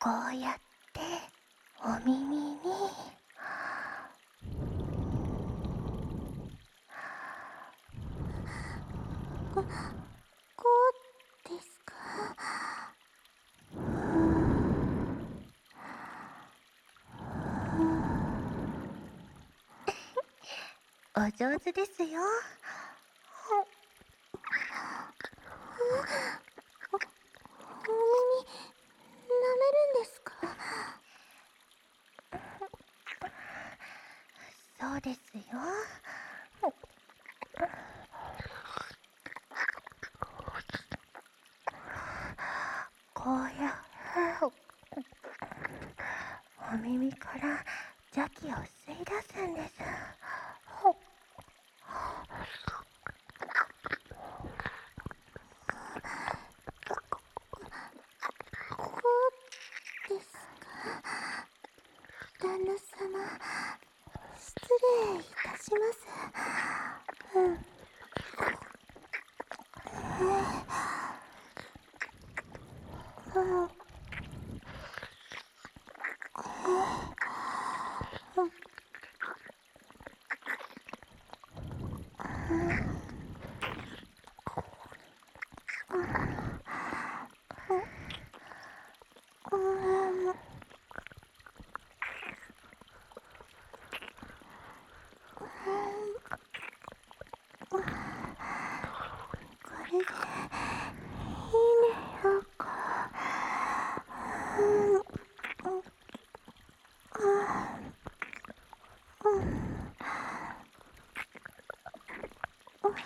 こうやってお耳にここうですか？お上手ですよ。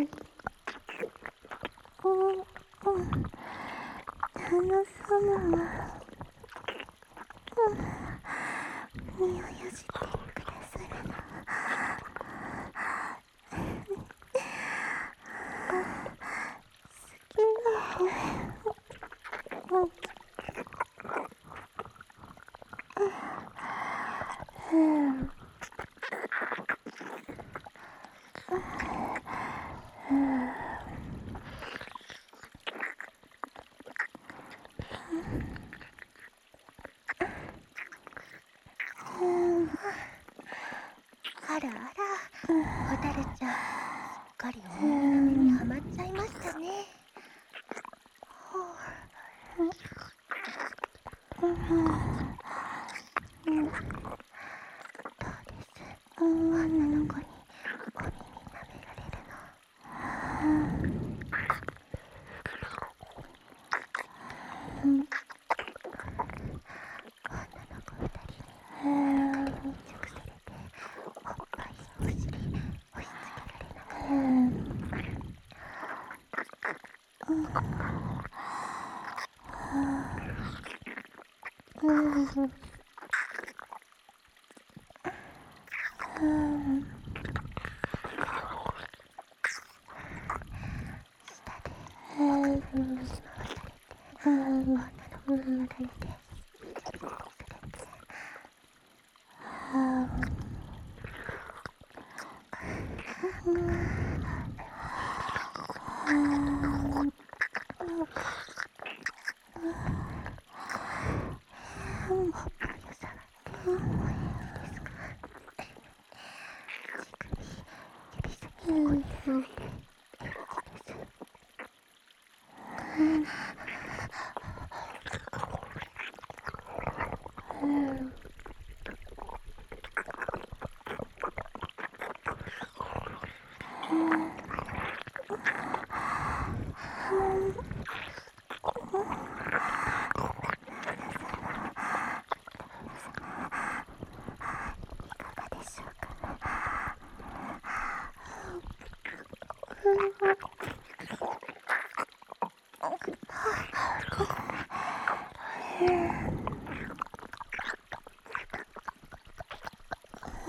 いおお旦那様は Mm-hmm. 嗯那可以。的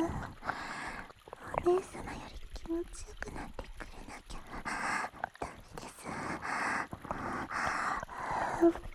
お姉様より気持ちよくなってくれなきゃダメです。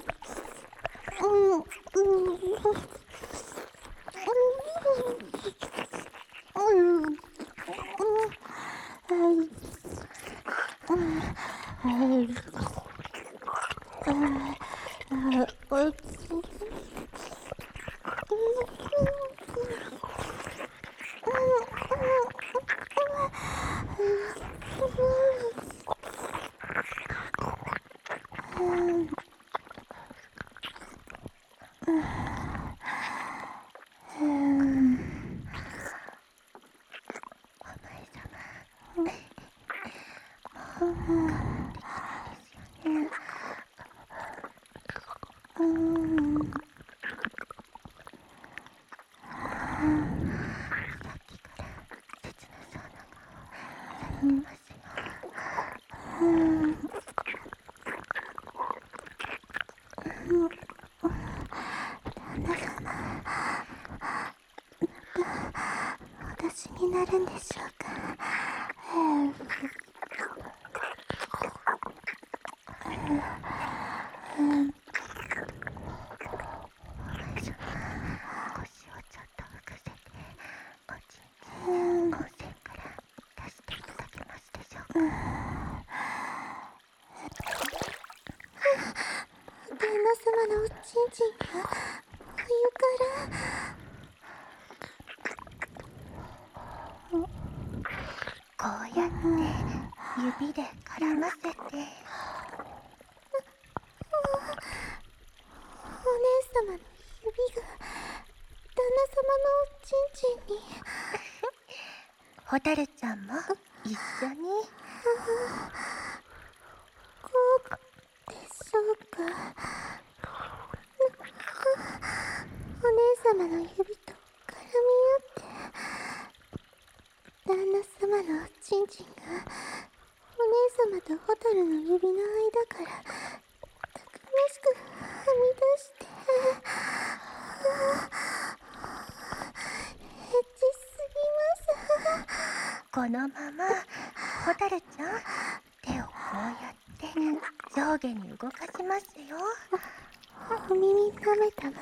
れろ…のおちんちんがお湯からこうやって指で絡ませてお姉様の指が旦那様のおちんちんにホタルちゃんも一緒にこうでしょうかお姉様の指と絡み合って旦那様のおちんちんがお姉様とホタルの指の間からたくましくはみ出してエッチすぎます。このままホタルちゃん手をこうやって上下に動かします。よお耳舐めたまま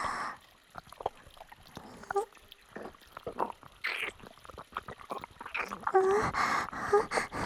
啊。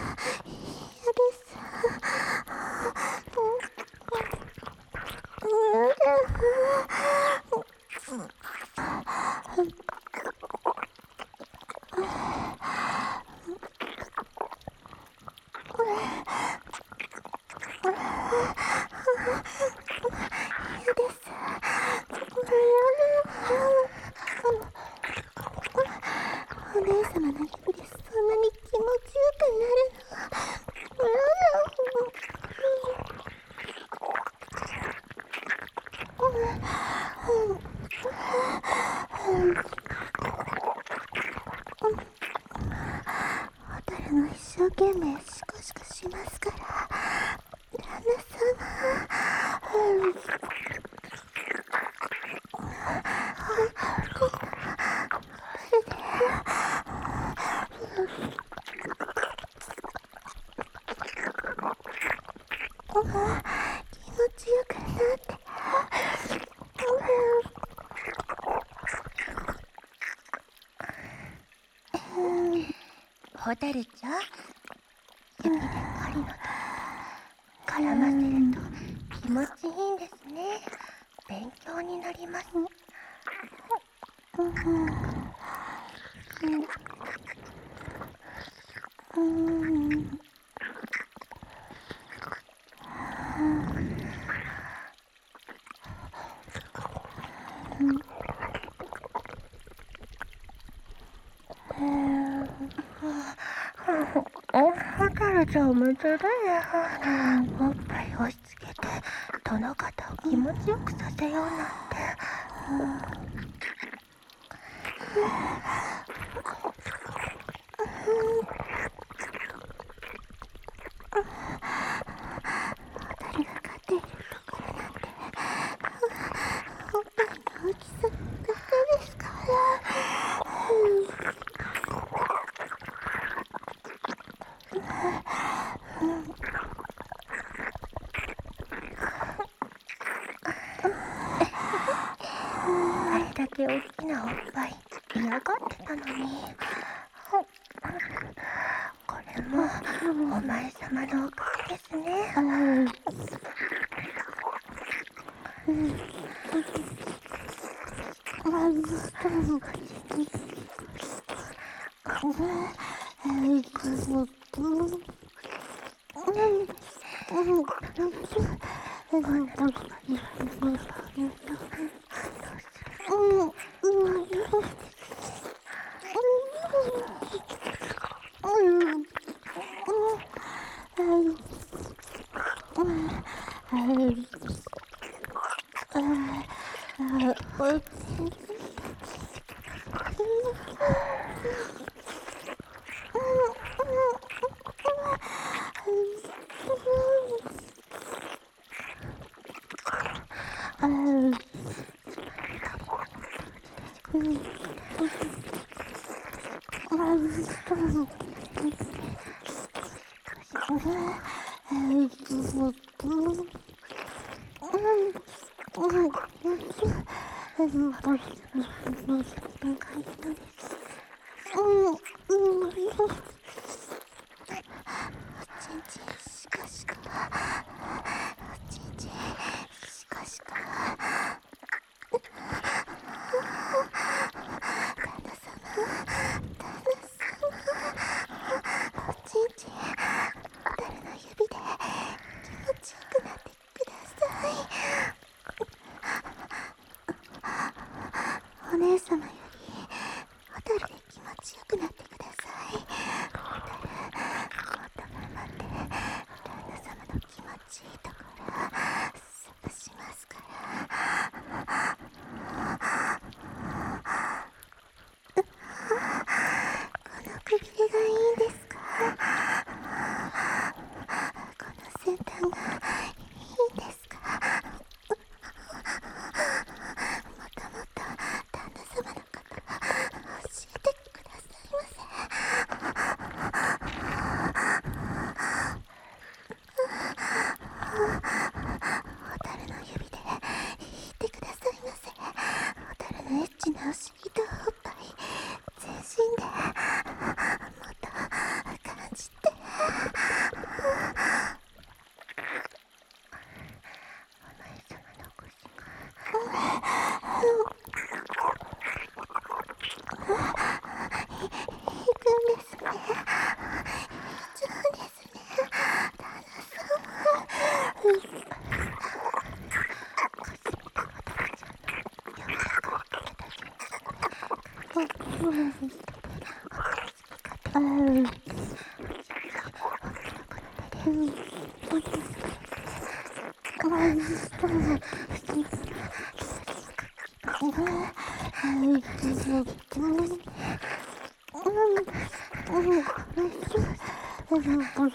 ホタルちゃん？指で狩りの絡ませると気持ちいいんですね。勉強になります、うん。うん。うん。ちゃむずるやおっぱい押し付けて殿方を気持ちよくさせようなんて、うんうんうん。Ai, Uh, uh, uh, とみみみ長い人です。うん。うん。全然しかしか。タで気持ちよくなっお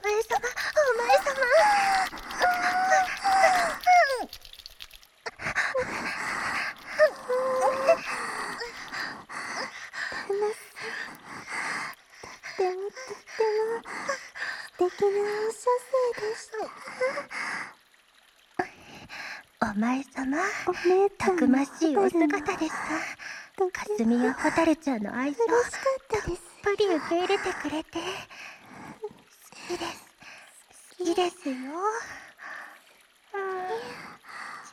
前様お前様とてもとっても素敵なお射精でしたお前様たくましいお姿ですとかすみや蛍ちゃんの愛情たっぷり受け入れてくれて。好きです。好きですよ。うん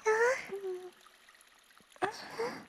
じゃあ